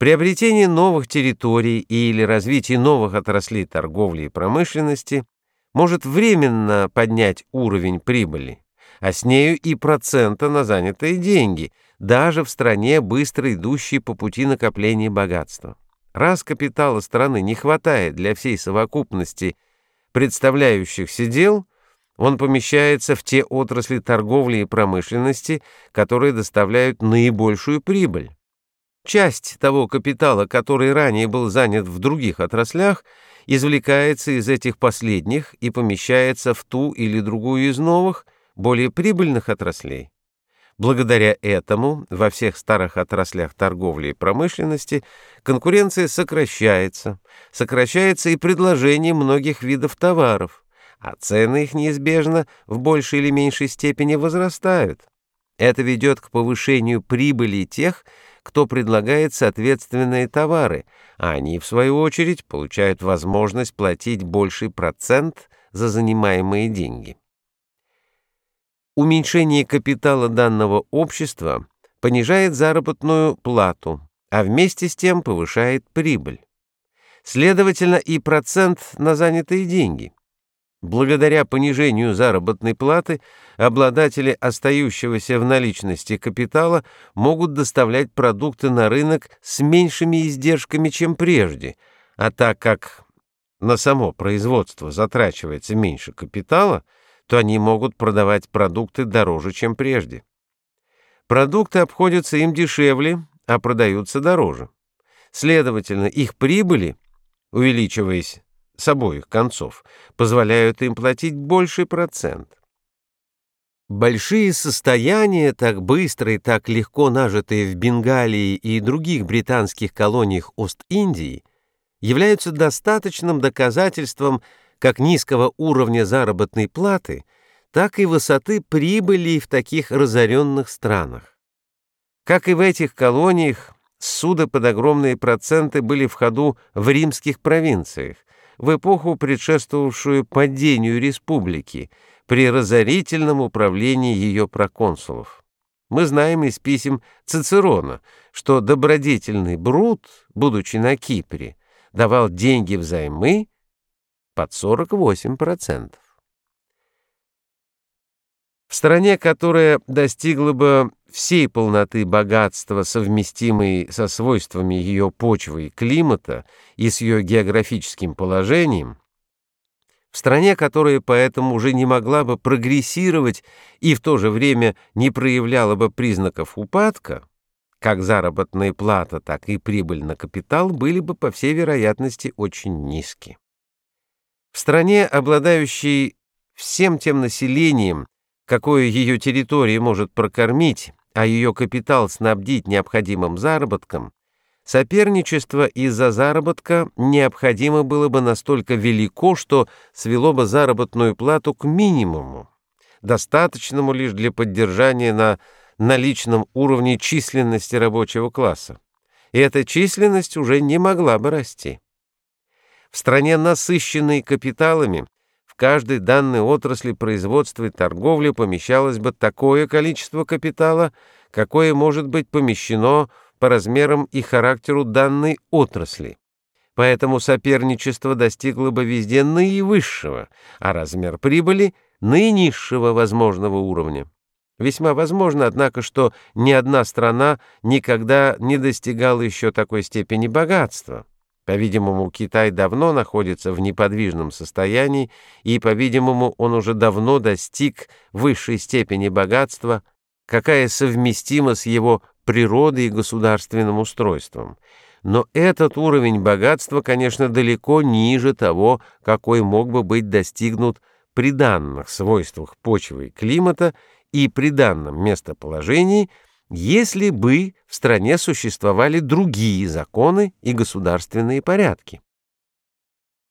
Приобретение новых территорий или развитие новых отраслей торговли и промышленности может временно поднять уровень прибыли, а с нею и процента на занятые деньги, даже в стране, быстро идущей по пути накопления богатства. Раз капитала страны не хватает для всей совокупности представляющихся дел, он помещается в те отрасли торговли и промышленности, которые доставляют наибольшую прибыль. Часть того капитала, который ранее был занят в других отраслях, извлекается из этих последних и помещается в ту или другую из новых, более прибыльных отраслей. Благодаря этому во всех старых отраслях торговли и промышленности конкуренция сокращается, сокращается и предложение многих видов товаров, а цены их неизбежно в большей или меньшей степени возрастают. Это ведет к повышению прибыли тех, кто предлагает соответственные товары, а они, в свою очередь, получают возможность платить больший процент за занимаемые деньги. Уменьшение капитала данного общества понижает заработную плату, а вместе с тем повышает прибыль. Следовательно, и процент на занятые деньги – Благодаря понижению заработной платы обладатели остающегося в наличности капитала могут доставлять продукты на рынок с меньшими издержками, чем прежде, а так как на само производство затрачивается меньше капитала, то они могут продавать продукты дороже, чем прежде. Продукты обходятся им дешевле, а продаются дороже. Следовательно, их прибыли, увеличиваясь с обоих концов, позволяют им платить больший процент. Большие состояния, так быстро и так легко нажитые в Бенгалии и других британских колониях Ост-Индии, являются достаточным доказательством как низкого уровня заработной платы, так и высоты прибыли в таких разоренных странах. Как и в этих колониях, суды под огромные проценты были в ходу в римских провинциях, в эпоху, предшествовавшую падению республики, при разорительном управлении ее проконсулов. Мы знаем из писем Цицерона, что добродетельный Брут, будучи на Кипре, давал деньги взаймы под 48%. В стране, которая достигла бы всей полноты богатства, совместимой со свойствами ее почвы и климата и с ее географическим положением, в стране, которая поэтому уже не могла бы прогрессировать и в то же время не проявляла бы признаков упадка, как заработная плата, так и прибыль на капитал были бы, по всей вероятности, очень низки. В стране, обладающей всем тем населением, какое ее территория может прокормить, а ее капитал снабдить необходимым заработком, соперничество из-за заработка необходимо было бы настолько велико, что свело бы заработную плату к минимуму, достаточному лишь для поддержания на наличном уровне численности рабочего класса. И эта численность уже не могла бы расти. В стране, насыщенной капиталами, каждой данной отрасли производства и торговли помещалось бы такое количество капитала, какое может быть помещено по размерам и характеру данной отрасли. Поэтому соперничество достигло бы везде наивысшего, а размер прибыли — наинизшего возможного уровня. Весьма возможно, однако, что ни одна страна никогда не достигала еще такой степени богатства. По-видимому, Китай давно находится в неподвижном состоянии, и, по-видимому, он уже давно достиг высшей степени богатства, какая совместима с его природой и государственным устройством. Но этот уровень богатства, конечно, далеко ниже того, какой мог бы быть достигнут при данных свойствах почвы и климата и при данном местоположении – если бы в стране существовали другие законы и государственные порядки.